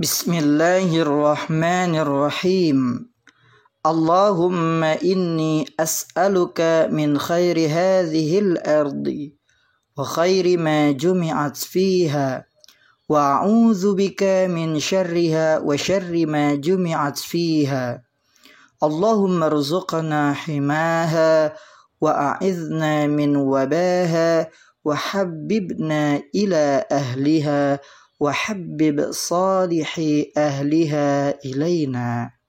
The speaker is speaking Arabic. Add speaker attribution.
Speaker 1: بسم الله الرحمن الرحيم. اللهم إني أسألك من خير هذه الأرض وخير ما جمعت فيها وأعوذ بك من شرها وشر ما جمعت فيها. اللهم ارزقنا حماها وأعذنا من وباها وحببنا إلى أهلها وحبب صالح أهلها إلينا.